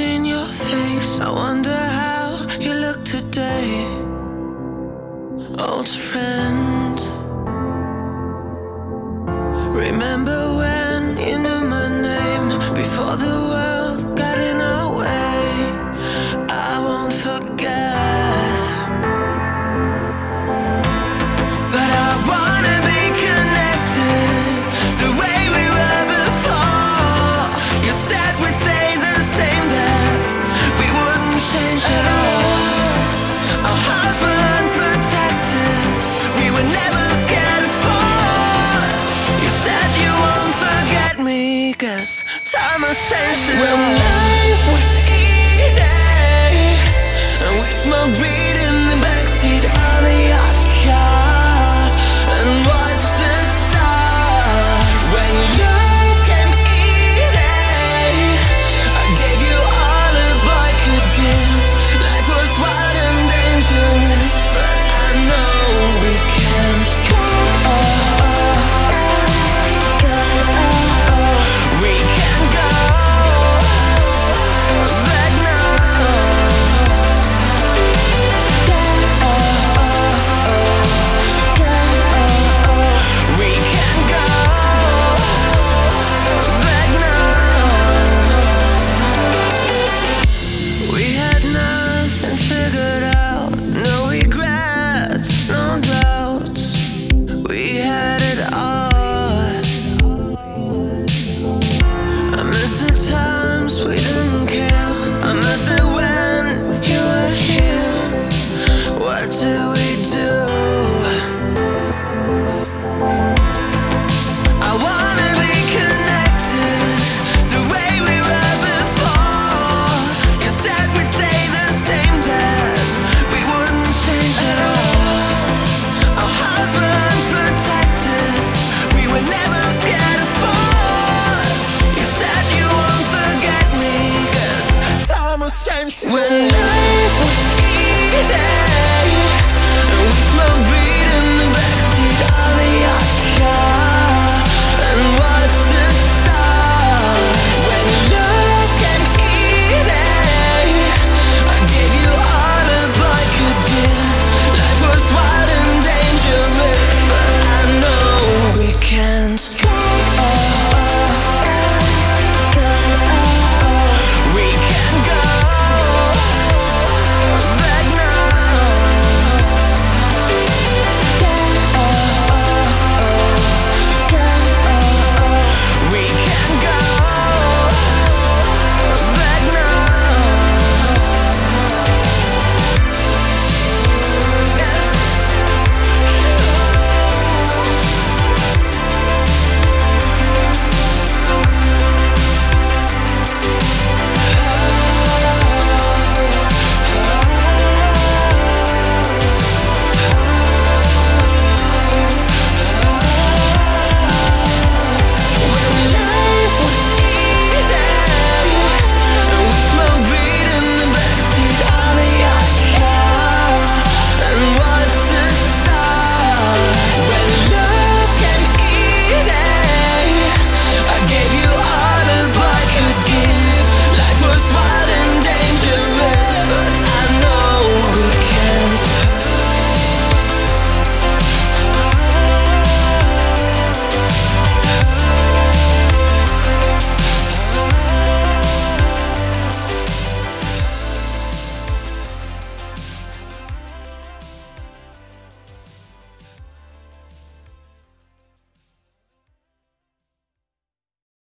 in your face. I wonder how you look today, old friend. 绅士。It's time When life was easy And we smelled beer